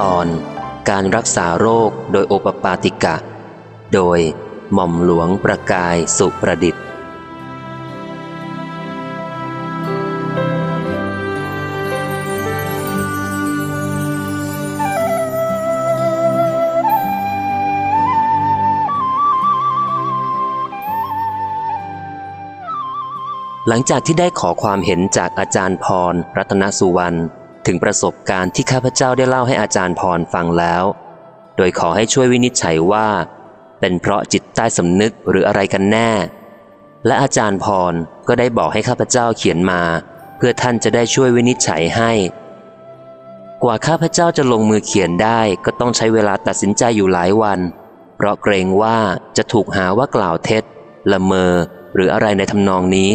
ตอน การรักษาโรคโดยโอปปาติกะ โดยหม่อมหลวงประกายสุประดิษฐ์หลังจากที่ได้ขอความเห็นจากอาจารย์พร รัตนสุวรรณ ถึงประสบการณ์ที่ข้าพเจ้าได้เล่าให้อาจารย์พรฟังแล้ว โดยขอให้ช่วยวินิจฉัยว่า เป็นเพราะจิตใต้สำนึกหรืออะไรกันแน่ และอาจารย์พรก็ได้บอกให้ข้าพเจ้าเขียนมา เพื่อท่านจะได้ช่วยวินิจฉัยให้ กว่าข้าพเจ้าจะลงมือเขียนได้ก็ต้องใช้เวลาตัดสินใจอยู่หลายวัน เพราะเกรงว่าจะถูกหาว่ากล่าวเท็จ ละเมอ หรืออะไรในทำนองนี้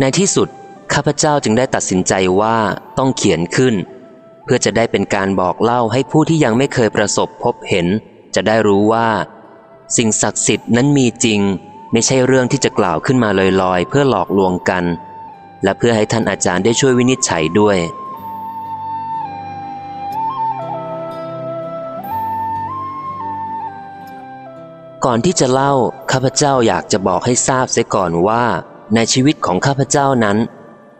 ในที่สุด ข้าพเจ้าจึงได้ตัดสินใจว่าต้องเขียนขึ้น เพื่อจะได้เป็นการบอกเล่าให้ผู้ที่ยังไม่เคยประสบพบเห็น จะได้รู้ว่า สิ่งศักดิ์สิทธิ์นั้นมีจริง ไม่ใช่เรื่องที่จะกล่าวขึ้นมาลอยๆ เพื่อหลอกลวงกัน และเพื่อให้ท่านอาจารย์ได้ช่วยวินิจฉัยด้วยก่อนที่จะเล่าข้าพเจ้าอยากจะบอกให้ทราบเสียก่อนว่า ในชีวิตของข้าพเจ้านั้น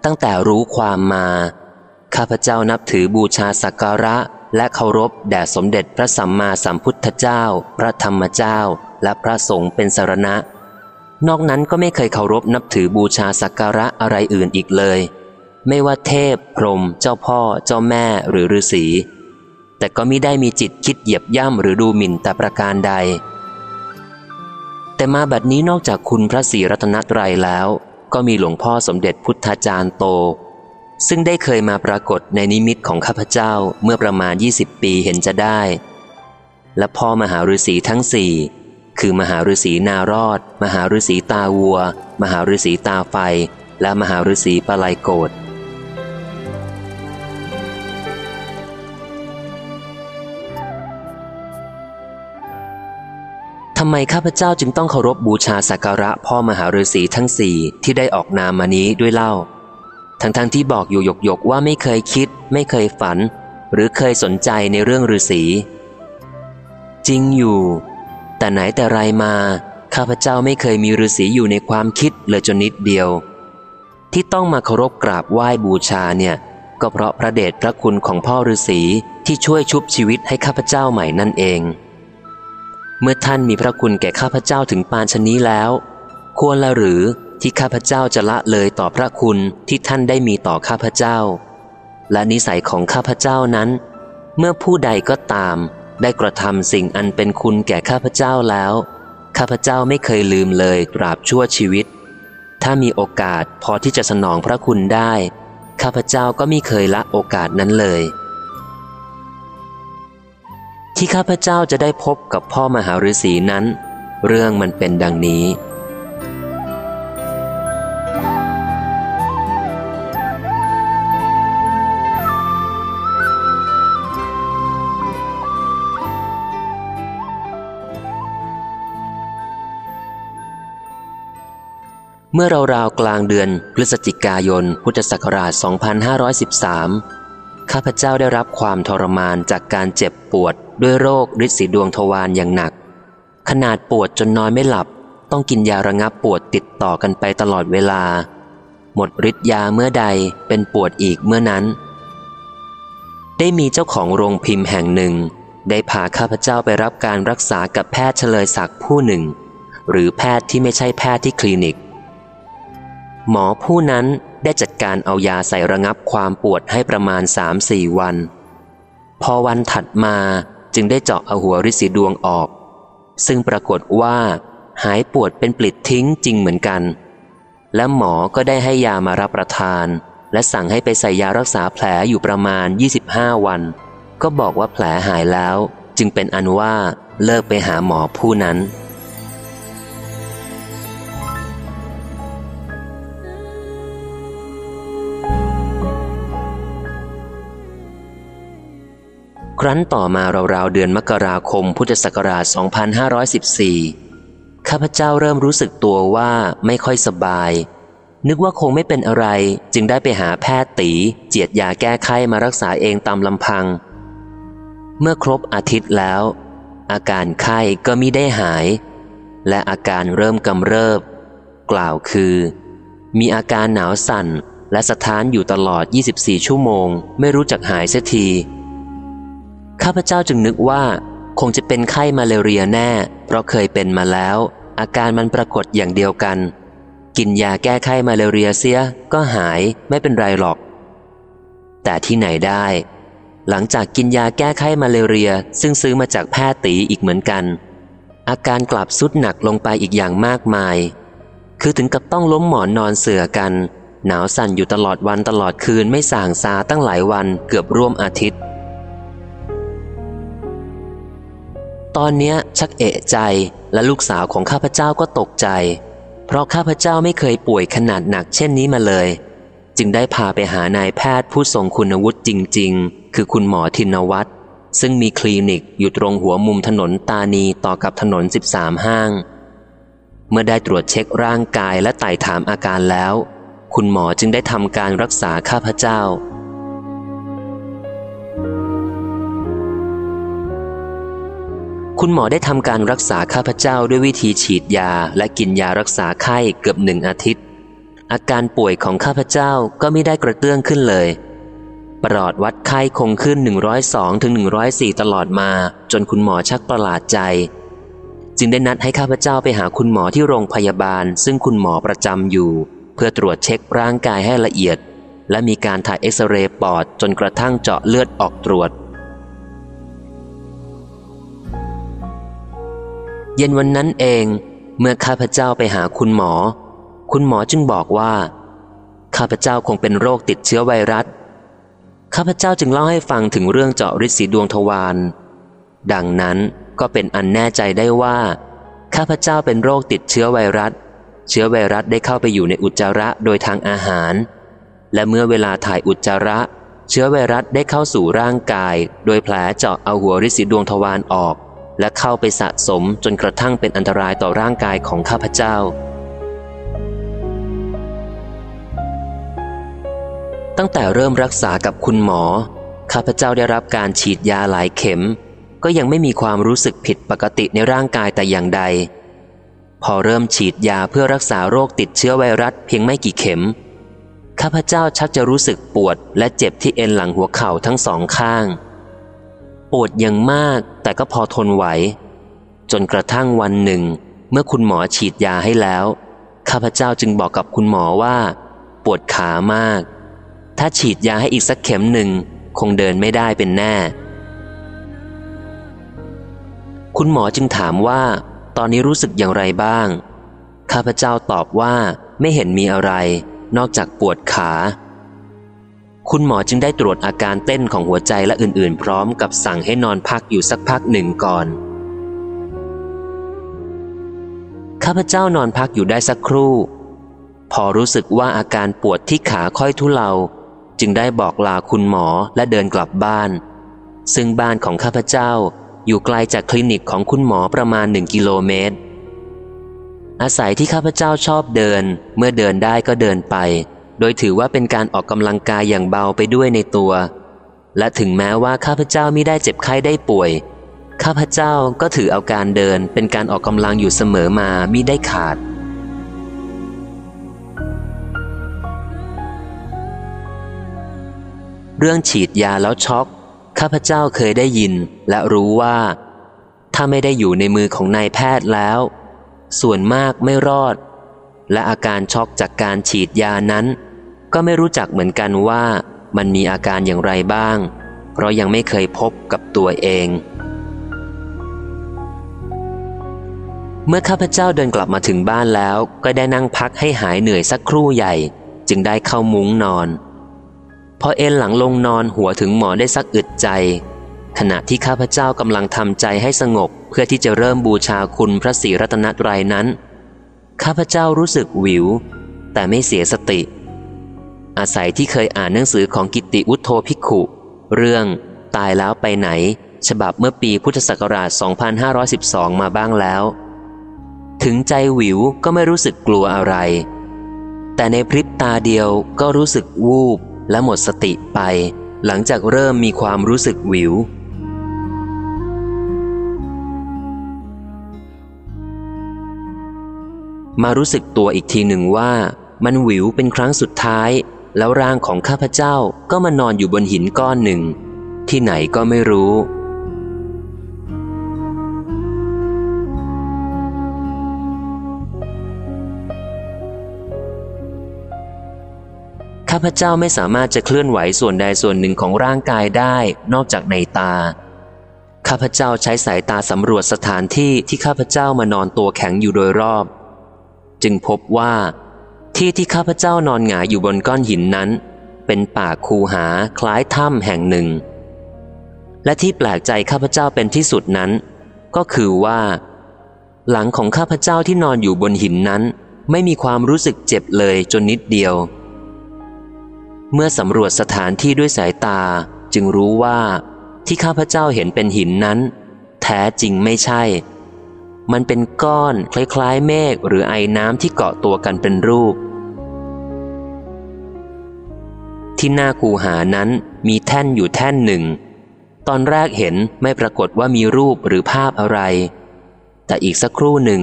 ตั้งแต่รู้ความมา ข้าพเจ้านับถือบูชาสักการะและเคารพแด่สมเด็จพระสัมมาสัมพุทธเจ้า พระธรรมเจ้า และพระสงฆ์เป็นสารณะ นอกนั้นก็ไม่เคยเคารพนับถือบูชาสักการะอะไรอื่นอีกเลย ไม่ว่าเทพ พรหมเจ้าพ่อ เจ้าแม่หรือฤาษีแต่ก็มิได้มีจิตคิดเหยียบย่ำหรือดูหมิ่นแต่ประการใด แต่มาบัดนี้นอกจากคุณพระศรีรัตนตรัยแล้ว ก็มีหลวงพ่อสมเด็จพุทธาจารย์โต ซึ่งได้เคยมาปรากฏในนิมิตของข้าพเจ้าเมื่อประมาณ 20 ปีเห็นจะได้ และพ่อมหาฤาษีทั้งสี่คือมหาฤาษีนารอด มหาฤาษีตาวัว มหาฤาษีตาไฟ และมหาฤาษีปลายโกดำไมข้าพเจ้าจึงต้องเคารพบูชาสักการะพ่อมหาฤาษีทั้งสี่ที่ได้ออกนามมานี้ด้วยเล่า ทั้งๆทที่บอกอยู่หยกๆว่าไม่เคยคิด ไม่เคยฝัน หรือเคยสนใจในเรื่องฤาษีจริงอยู่ แต่ไหนแต่ไรมา ข้าพเจ้าไม่เคยมีฤาษีอยู่ในความคิดเลยจนนิดเดียว ที่ต้องมาเคารพกราบไหว้บูชาเนี่ย ก็เพราะพระเดชพระคุณของพ่อฤาษีที่ช่วยชุบชีวิตให้ข้าพเจ้าใหม่นั่นเอง เมื่อท่านมีพระคุณแก่ข้าพเจ้าถึงปานชนี้แล้ว ควรละหรือที่ข้าพเจ้าจะละเลยต่อพระคุณที่ท่านได้มีต่อข้าพเจ้า และนิสัยของข้าพเจ้านั้น เมื่อผู้ใดก็ตาม ได้กระทำสิ่งอันเป็นคุณแก่ข้าพเจ้าแล้ว ข้าพเจ้าไม่เคยลืมเลยตราบชั่วชีวิต ถ้ามีโอกาสพอที่จะสนองพระคุณได้ ข้าพเจ้าก็ไม่เคยละโอกาสนั้นเลย ที่ข้าพเจ้าจะได้พบกับพ่อมหาฤาษีนั้น เรื่องมันเป็นดังนี้ เมื่อราวๆกลางเดือนพฤศจิกายน พุทธศักราช 2513 ข้าพเจ้าได้รับความทรมานจากการเจ็บปวด ด้วยโรคฤทธิ์สีดวงทวารอย่างหนัก ขนาดปวดจนนอนไม่หลับ ต้องกินยาระงับปวดติดต่อกันไปตลอดเวลา หมดฤทธิ์ยาเมื่อใดเป็นปวดอีกเมื่อนั้น ได้มีเจ้าของโรงพิมพ์แห่งหนึ่ง ได้พาข้าพเจ้าไปรับการรักษากับแพทย์เฉลยศักดิ์ผู้หนึ่ง หรือแพทย์ที่ไม่ใช่แพทย์ที่คลินิก หมอผู้นั้นได้จัดการเอายาใส่ระงับความปวดให้ประมาณสามสี่วัน พอวันถัดมา จึงได้เจาะเอาหัวริสีดวงออก ซึ่งปรากฏว่าหายปวดเป็นปลิดทิ้งจริงเหมือนกัน และหมอก็ได้ให้ยามารับประทาน และสั่งให้ไปใส่ยารักษาแผลอยู่ประมาณ 25 วัน ก็บอกว่าแผลหายแล้ว จึงเป็นอันว่าเลิกไปหาหมอผู้นั้น ครั้นต่อมาราวๆเดือนมกราคมพุทธศักราช 2514 ข้าพเจ้าเริ่มรู้สึกตัวว่าไม่ค่อยสบาย นึกว่าคงไม่เป็นอะไรจึงได้ไปหาแพทย์ตีเจียดยาแก้ไขมารักษาเองตามลำพัง เมื่อครบอาทิตย์แล้ว อาการไข้ก็มิได้หาย และอาการเริ่มกำเริบ กล่าวคือ มีอาการหนาวสั่นและสะท้านอยู่ตลอด 24 ชั่วโมง ไม่รู้จักหายเสียที ข้าพเจ้าจึงนึกว่า คงจะเป็นไข้มาเลเรียแน่ เพราะเคยเป็นมาแล้ว อาการมันปรากฏอย่างเดียวกัน กินยาแก้ไข้มาเลเรียเสียก็หายไม่เป็นไรหรอก แต่ที่ไหนได้ หลังจากกินยาแก้ไข้มาเลเรีย ซึ่งซื้อมาจากแพทย์ตีอีกเหมือนกัน อาการกลับสุดหนักลงไปอีกอย่างมากมาย คือถึงกับต้องล้มหมอนนอนเสือกัน หนาวสั่นอยู่ตลอดวันตลอดคืนไม่ส่างซาตั้งหลายวันเกือบร่วมอาทิตย์ ตอนเนี้ยชักเอะใจและลูกสาวของข้าพเจ้าก็ตกใจ เพราะข้าพเจ้าไม่เคยป่วยขนาดหนักเช่นนี้มาเลย จึงได้พาไปหานายแพทย์ผู้ทรงคุณวุฒิจริง ๆ คือคุณหมอทินวัตรซึ่งมีคลินิกอยู่ตรงหัวมุมถนนตานีต่อกับถนน 13 ห้าง เมื่อได้ตรวจเช็คร่างกายและไต่ถามอาการแล้ว คุณหมอจึงได้ทำการรักษาข้าพเจ้า คุณหมอได้ทำการรักษาข้าพเจ้าด้วยวิธีฉีดยาและกินยารักษาไข้เกือบหนึ่งอาทิตย์ อาการป่วยของข้าพเจ้าก็ไม่ได้กระเตื้องขึ้นเลย ปลอดวัดไข้คงขึ้น 102ถึง104 ตลอดมา จนคุณหมอชักประหลาดใจ จึงได้นัดให้ข้าพเจ้าไปหาคุณหมอที่โรงพยาบาล ซึ่งคุณหมอประจำอยู่ เพื่อตรวจเช็คร่างกายให้ละเอียด และมีการถ่ายเอ็กซเรย์ปอดจนกระทั่งเจาะเลือดออกตรวจ เย็นวันนั้นเอง เมื่อข้าพเจ้าไปหาคุณหมอ คุณหมอจึงบอกว่า ข้าพเจ้าคงเป็นโรคติดเชื้อไวรัส ข้าพเจ้าจึงเล่าให้ฟังถึงเรื่องเจาะฤทธิ์สีดวงทวารดังนั้นก็เป็นอันแน่ใจได้ว่า ข้าพเจ้าเป็นโรคติดเชื้อไวรัส เชื้อไวรัสได้เข้าไปอยู่ในอุจจาระโดยทางอาหาร และเมื่อเวลาถ่ายอุจจาระ เชื้อไวรัสได้เข้าสู่ร่างกาย โดยแผลเจาะเอาหัวริสีดวงทวารออก และเข้าไปสะสมจนกระทั่งเป็นอันตรายต่อร่างกายของข้าพเจ้า ตั้งแต่เริ่มรักษากับคุณหมอ ข้าพเจ้าได้รับการฉีดยาหลายเข็ม ก็ยังไม่มีความรู้สึกผิดปกติในร่างกายแต่อย่างใด พอเริ่มฉีดยาเพื่อรักษาโรคติดเชื้อไวรัสเพียงไม่กี่เข็ม ข้าพเจ้าชักจะรู้สึกปวดและเจ็บที่เอ็นหลังหัวเข่าทั้งสองข้าง ปวดอย่างมาก แต่ก็พอทนไหว จนกระทั่งวันหนึ่ง เมื่อคุณหมอฉีดยาให้แล้ว ข้าพเจ้าจึงบอกกับคุณหมอว่า ปวดขามาก ถ้าฉีดยาให้อีกสักเข็มหนึ่ง คงเดินไม่ได้เป็นแน่ คุณหมอจึงถามว่า ตอนนี้รู้สึกอย่างไรบ้าง ข้าพเจ้าตอบว่าไม่เห็นมีอะไร นอกจากปวดขา คุณหมอจึงได้ตรวจอาการเต้นของหัวใจและอื่นๆ พร้อมกับสั่งให้นอนพักอยู่สักพักหนึ่งก่อน ข้าพเจ้านอนพักอยู่ได้สักครู่ พอรู้สึกว่าอาการปวดที่ขาค่อยทุเลา จึงได้บอกลาคุณหมอและเดินกลับบ้าน ซึ่งบ้านของข้าพเจ้าอยู่ไกลจากคลินิกของคุณหมอประมาณหนึ่งกิโลเมตร อาศัยที่ข้าพเจ้าชอบเดิน เมื่อเดินได้ก็เดินไป โดยถือว่าเป็นการออกกำลังกายอย่างเบาไปด้วยในตัว และถึงแม้ว่าข้าพเจ้าม่ได้เจ็บไข้ได้ป่วย ข้าพเจ้าก็ถือเอาการเดินเป็นการออกกำลังอยู่เสมอมามิได้ขาด เรื่องฉีดยาแล้วช็อก ข้าพเจ้าเคยได้ยินและรู้ว่า ถ้าไม่ได้อยู่ในมือของนายแพทย์แล้ว ส่วนมากไม่รอดและอาการช็อกจากการฉีดยานั้น ก็ไม่รู้จักเหมือนกันว่ามันมีอาการอย่างไรบ้าง เพราะยังไม่เคยพบกับตัวเอง เมื่อข้าพเจ้าเดินกลับมาถึงบ้านแล้ว ก็ได้นั่งพักให้หายเหนื่อยสักครู่ใหญ่ จึงได้เข้ามุ้งนอน พอเอ็นหลังลงนอนหัวถึงหมอได้สักอึดใจ ขณะที่ข้าพเจ้ากำลังทำใจให้สงบ เพื่อที่จะเริ่มบูชาคุณพระศรีรัตนตรัยนั้น ข้าพเจ้ารู้สึกวิว แต่ไม่เสียสติ อาศัยที่เคยอ่านหนังสือของกิติวุฒโธภิกขุ เรื่องตายแล้วไปไหน ฉบับเมื่อปีพุทธศักราช 2512 มาบ้างแล้ว ถึงใจวิวก็ไม่รู้สึกกลัวอะไร แต่ในพริบตาเดียวก็รู้สึกวูบและหมดสติไป หลังจากเริ่มมีความรู้สึกวิวมารู้สึกตัวอีกทีหนึ่งว่ามันวิวเป็นครั้งสุดท้าย แล้วร่างของข้าพเจ้าก็มานอนอยู่บนหินก้อนหนึ่ง ที่ไหนก็ไม่รู้ ข้าพเจ้าไม่สามารถจะเคลื่อนไหวส่วนใดส่วนหนึ่งของร่างกายได้นอกจากในตา ข้าพเจ้าใช้สายตาสำรวจสถานที่ที่ข้าพเจ้ามานอนตัวแข็งอยู่โดยรอบ จึงพบว่า ที่ที่ข้าพเจ้านอนหงายอยู่บนก้อนหินนั้น เป็นป่าคูหาคล้ายถ้ำแห่งหนึ่ง และที่แปลกใจข้าพเจ้าเป็นที่สุดนั้น ก็คือว่า หลังของข้าพเจ้าที่นอนอยู่บนหินนั้น ไม่มีความรู้สึกเจ็บเลยจนนิดเดียว เมื่อสำรวจสถานที่ด้วยสายตาจึงรู้ว่าที่ข้าพเจ้าเห็นเป็นหินนั้น แท้จริงไม่ใช่ มันเป็นก้อนคล้ายๆ เมฆหรือไอน้ำที่เกาะตัวกันเป็นรูป ที่หน้าคูหานั้นมีแท่นอยู่แท่นหนึ่ง ตอนแรกเห็นไม่ปรากฏว่ามีรูปหรือภาพอะไร แต่อีกสักครู่หนึ่ง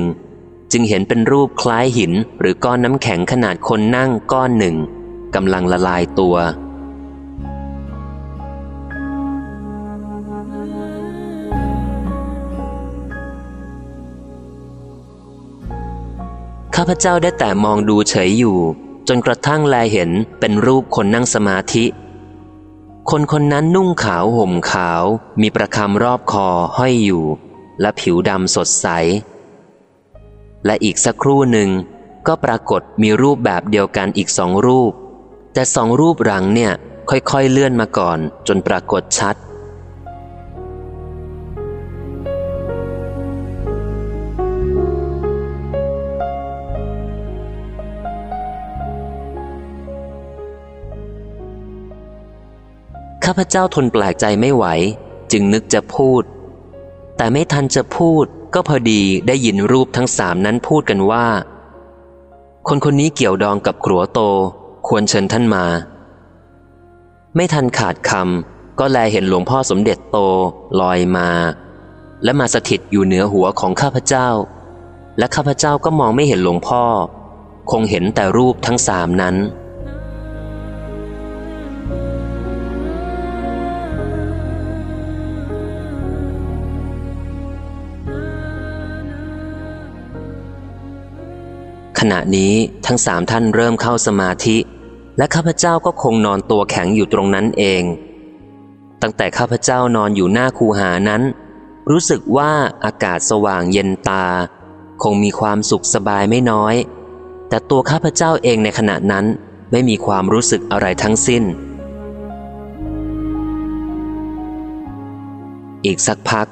จึงเห็นเป็นรูปคล้ายหินหรือก้อนน้ำแข็งขนาดคนนั่งก้อนหนึ่งกำลังละลายตัว ข้าพเจ้าได้แต่มองดูเฉยอยู่ จนกระทั่งแลเห็นเป็นรูปคนนั่งสมาธิ คนคนนั้นนุ่งขาวห่มขาว มีประคำรอบคอห้อยอยู่ และผิวดำสดใส และอีกสักครู่หนึ่ง ก็ปรากฏมีรูปแบบเดียวกันอีกสองรูป แต่สองรูปหลังเนี่ยค่อยๆเลื่อนมาก่อนจนปรากฏชัด พเจ้าทนแปลกใจไม่ไหว จึงนึกจะพูด แต่ไม่ทันจะพูดก็พอดีได้ยินรูปทั้งสามนั้นพูดกันว่า คนคนนี้เกี่ยวดองกับครัวโต ควรเชิญท่านมา ไม่ทันขาดคำก็แลเห็นหลวงพ่อสมเด็จโตลอยมา และมาสถิตอยู่เหนือหัวของข้าพเจ้า และข้าพเจ้าก็มองไม่เห็นหลวงพ่อ คงเห็นแต่รูปทั้งสามนั้น ขณะนี้ทั้งสามท่านเริ่มเข้าสมาธิ และข้าพเจ้าก็คงนอนตัวแข็งอยู่ตรงนั้นเอง ตั้งแต่ข้าพเจ้านอนอยู่หน้าคูหานั้น รู้สึกว่าอากาศสว่างเย็นตา คงมีความสุขสบายไม่น้อย แต่ตัวข้าพเจ้าเองในขณะนั้นไม่มีความรู้สึกอะไรทั้งสิ้น อีกสักพัก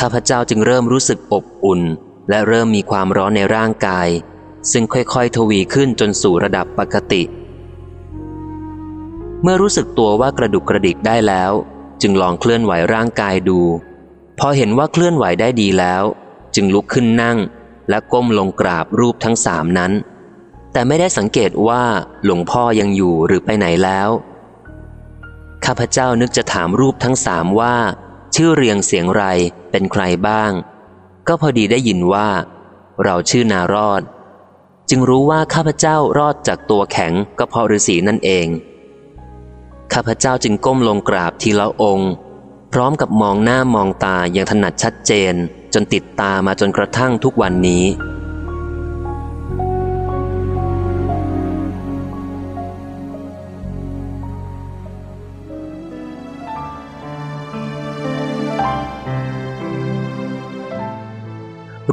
ข้าพเจ้าจึงเริ่มรู้สึกอบอุ่น และเริ่มมีความร้อนในร่างกาย ซึ่งค่อยๆ ทวีขึ้นจนสู่ระดับปกติ เมื่อรู้สึกตัวว่ากระดุกกระดิกได้แล้ว จึงลองเคลื่อนไหวร่างกายดู พอเห็นว่าเคลื่อนไหวได้ดีแล้ว จึงลุกขึ้นนั่ง และก้มลงกราบรูปทั้งสามนั้น แต่ไม่ได้สังเกตว่าหลวงพ่อยังอยู่หรือไปไหนแล้ว ข้าพเจ้านึกจะถามรูปทั้งสามว่า ชื่อเรียงเสียงไรเป็นใครบ้าง ก็พอดีได้ยินว่า เราชื่อนารอด จึงรู้ว่าข้าพเจ้ารอดจากตัวแข็งก็เพราะฤาษีนั่นเอง ข้าพเจ้าจึงก้มลงกราบทีละองค์ พร้อมกับมองหน้ามองตาอย่างถนัดชัดเจน จนติดตามาจนกระทั่งทุกวันนี้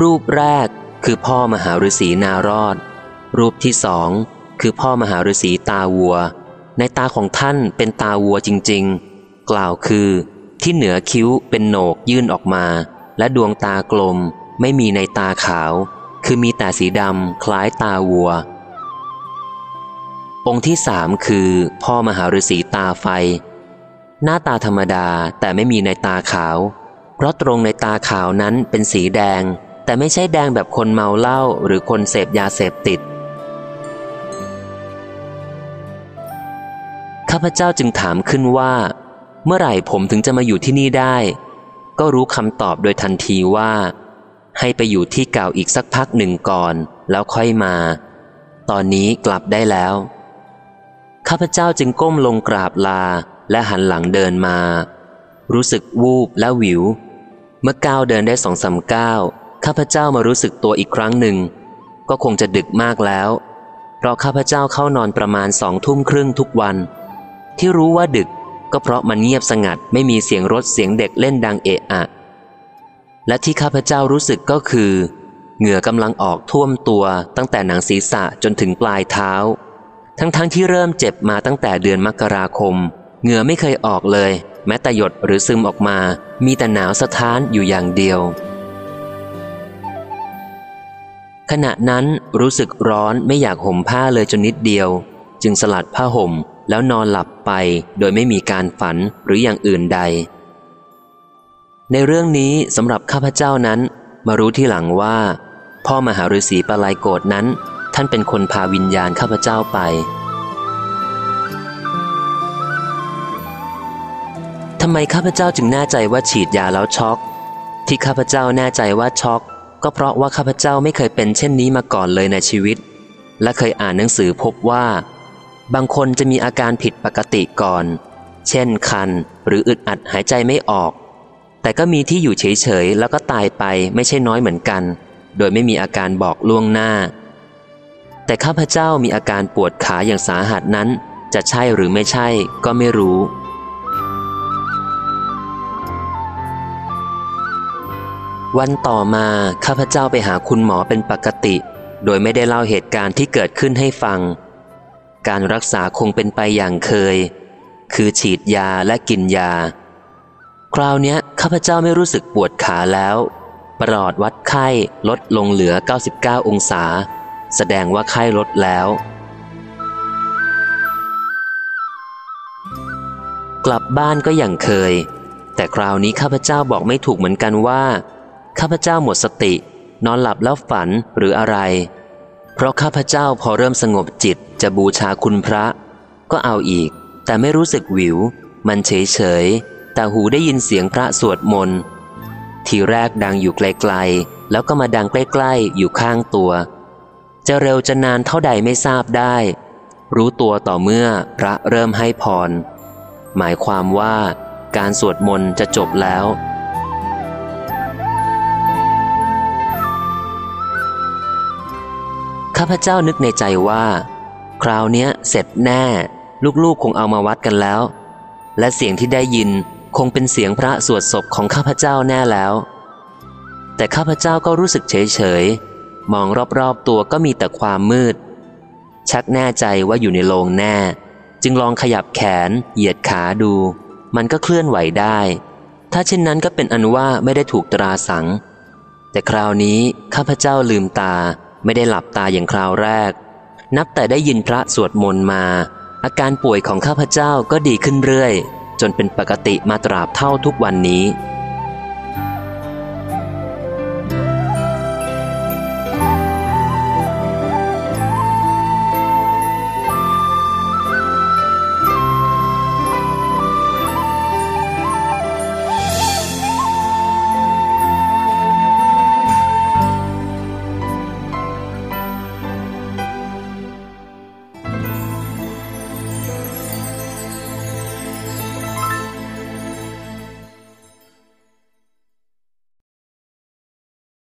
รูปแรกคือพ่อมหาฤาษีนารอด รูปที่สองคือพ่อมหาฤาษีตาวัว ในตาของท่านเป็นตาวัวจริง ๆ กล่าวคือ ที่เหนือคิ้วเป็นโหนกยื่นออกมา และดวงตากลมไม่มีในตาขาว คือมีแต่สีดำคล้ายตาวัว องค์ที่สามคือ พ่อมหาฤาษีตาไฟ หน้าตาธรรมดาแต่ไม่มีในตาขาว เพราะตรงในตาขาวนั้นเป็นสีแดง แต่ไม่ใช่แดงแบบคนเมาเหล้าหรือคนเสพยาเสพติด พเจ้าจึงถามขึ้นว่า เมื่อไหร่ผมถึงจะมาอยู่ที่นี่ได้ ก็รู้คำตอบโดยทันทีว่า ให้ไปอยู่ที่เก่าอีกสักพักหนึ่งก่อน แล้วค่อยมา ตอนนี้กลับได้แล้ว ข้าพเจ้าจึงก้มลงกราบลาและหันหลังเดินมา รู้สึกวูบและวิว เมื่อก้าวเดินได้สองสาก้าวข้าพเจ้ามารู้สึกตัวอีกครั้งหนึ่ง ก็คงจะดึกมากแล้ว เพราะข้าพเจ้าเข้านอนประมาณสองทุ่มครึ่งทุกวัน ที่รู้ว่าดึก ก็เพราะมันเงียบสงัดไม่มีเสียงรถเสียงเด็กเล่นดังเอะอะ และที่ข้าพเจ้ารู้สึกก็คือ เหงื่อกำลังออกท่วมตัวตั้งแต่หนังศีรษะจนถึงปลายเท้า ทั้งๆทที่เริ่มเจ็บมาตั้งแต่เดือนมกราคม เหงื่อไม่เคยออกเลย แม้แต่หยดหรือซึมออกมา มีแต่หนาวสะท้านอยู่อย่างเดียวขณะนั้นรู้สึกร้อนไม่อยากห่มผ้าเลยจนนิดเดียว จึงสลัดผ้าห่ม แล้วนอนหลับไปโดยไม่มีการฝันหรืออย่างอื่นใด ในเรื่องนี้สำหรับข้าพเจ้านั้นมารู้ที่หลังว่า พ่อมหาฤาษีปลายโกดนั้น ท่านเป็นคนพาวิญญาณข้าพเจ้าไป ทำไมข้าพเจ้าจึงแน่ใจว่าฉีดยาแล้วช็อก ที่ข้าพเจ้าแน่ใจว่าช็อกก็เพราะว่าข้าพเจ้าไม่เคยเป็นเช่นนี้มาก่อนเลยในชีวิต และเคยอ่านหนังสือพบว่า บางคนจะมีอาการผิดปกติก่อน เช่นคันหรืออึดอัดหายใจไม่ออก แต่ก็มีที่อยู่เฉยๆ แล้วก็ตายไปไม่ใช่น้อยเหมือนกัน โดยไม่มีอาการบอกล่วงหน้า แต่ข้าพเจ้ามีอาการปวดขาอย่างสาหัสนั้น จะใช่หรือไม่ใช่ก็ไม่รู้วันต่อมาข้าพเจ้าไปหาคุณหมอเป็นปกติ โดยไม่ได้เล่าเหตุการณ์ที่เกิดขึ้นให้ฟัง การรักษาคงเป็นไปอย่างเคย คือฉีดยาและกินยา คราวนี้ข้าพเจ้าไม่รู้สึกปวดขาแล้ว ปลอดวัดไข้ลดลงเหลือ 99 องศา แสดงว่าไข้ลดแล้ว กลับบ้านก็อย่างเคย แต่คราวนี้ข้าพเจ้าบอกไม่ถูกเหมือนกันว่า ข้าพเจ้าหมดสติ นอนหลับแล้วฝันหรืออะไร เพราะข้าพเจ้าพอเริ่มสงบจิตจะบูชาคุณพระ ก็เอาอีก แต่ไม่รู้สึกวิว มันเฉยเฉยแต่หูได้ยินเสียงพระสวดมนต์ทีแรกดังอยู่ไกลๆ แล้วก็มาดังใกล้ๆ อยู่ข้างตัว จะเร็วจะนานเท่าใดไม่ทราบได้ รู้ตัวต่อเมื่อพระเริ่มให้พร หมายความว่าการสวดมนต์จะจบแล้ว พเจ้านึกในใจว่า คราวนี้เสร็จแน่ ลูกๆคงเอามาวัดกันแล้ว และเสียงที่ได้ยินคงเป็นเสียงพระสวดศพของข้าพเจ้าแน่แล้ว แต่ข้าพเจ้าก็รู้สึกเฉยๆมองรอบๆตัวก็มีแต่ความมืด ชักแน่ใจว่าอยู่ในโรงแน่ จึงลองขยับแขน เหยียดขาดู มันก็เคลื่อนไหวได้ ถ้าเช่นนั้นก็เป็นอนุว่าไม่ได้ถูกตราสัง แต่คราวนี้ข้าพเจ้าลืมตา ไม่ได้หลับตาอย่างคราวแรก นับแต่ได้ยินพระสวดมนต์มา อาการป่วยของข้าพเจ้าก็ดีขึ้นเรื่อย จนเป็นปกติมาตราบเท่าทุกวันนี้